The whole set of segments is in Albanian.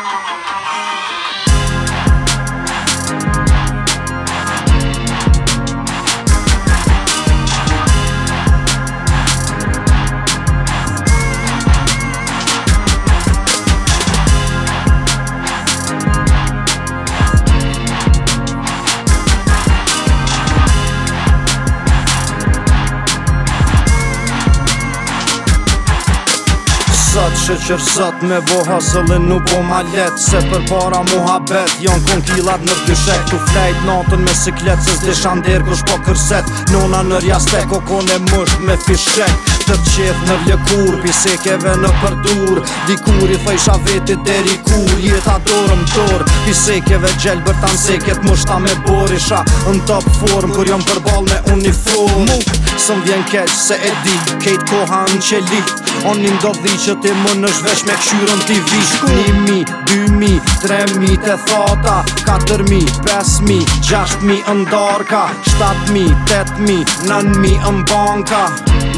Thank you. sot qërë sot me bo hasëllin nuk bo ma let Se për para mu habet Jon kon kilat në rdyshek Tu flejt natën me siklet Se zdi shandir po kërset Nona në rjastek O kone mësht me fishek shtërqeth në vlekur Pisekeve në përdur Dikur i thëjsh a vetit deri kur Jeta dorëm dorë Pisekeve gjelë bërta në seket Mushta me borisha Në top form Kur jom përbal me uniform së më vjen keqë, se e di Kejtë koha në qelit Onim do dhi që ti më nëshvesh me këshyrën t'i vish Një mi, dy mi, tre mi të thota Katër mi, pes mi, gjasht mi ndarka Shtat mi, tet mi, nan mi në banka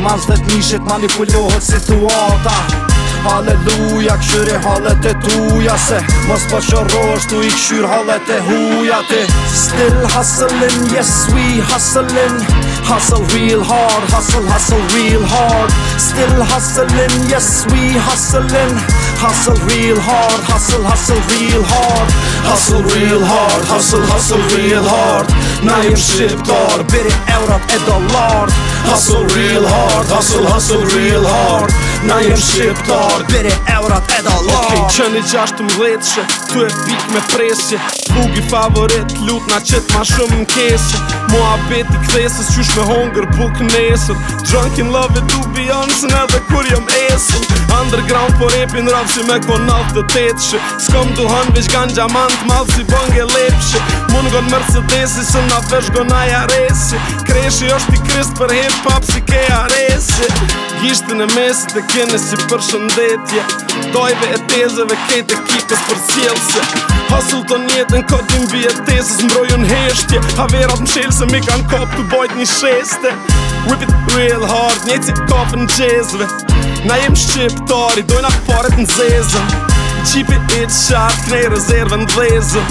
Mas dhe t'nishet manipulohet situata Alleluja, këshyri hollet e tuja se Mos për po qërë rështu i këshyri hollet e huja te Still hustlin, yes, we hustlin Hustle real hard, hustle, hustle real hard Still hustlin, yes, we hustlin Hustle real hard, hustle, hustle real hard Hustle real hard, hustle, hustle real hard Nëjëm shqiptar, për e evrat e dollart Hustle real hard, hustle, hustle real hard Na jem shqiptar, Bire eurat eda lar Ok, që një gjasht të tu e pik me presje Ugi favorit, lut na qit ma shumë në kesje Moa beti kthesës, qysh me hunger, buk në Drunk in love it, do be në edhe kur jem esër Underground po rapin rap që me kon naf dhe tetëshe Skom du hën veç gan gjamant, mal si bënge e lepëshe Mun gon mercedesi, së na vesh gon aja resi Kresh është i krist për hip pop si ke arese Gishti në mesi të kene si për shëndetje Dojve e tezeve kejtë ekipës për sjelëse Hustle të njetë ka kodin bje tesës mbroju në heshtje Haverat në se mi kanë kopë të bojt një sheste Whip it real hard, njetë si kopë në gjezve Na jem shqiptari, dojna paret në zezë Qipi it shot, kënej rezervën dhezë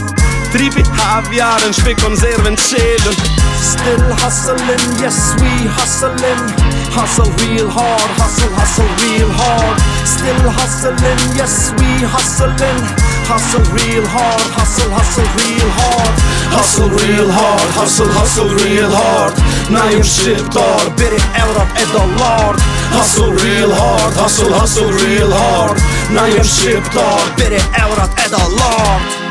tripi Havjarën, shpe konzerven, qelën Still hustlin, yes we hustlin Hustle real hard, hustle, hustle real hard Still hustlin, yes we hustlin Hustle real hard, hustle, hustle real hard Hustle real hard, hustle, hustle real hard Na jëm shqiptar, biri eurat e dollar Hustle real hard, hustle, hustle real hard Na jëm shqiptar, biri eurat e dollar Hustle real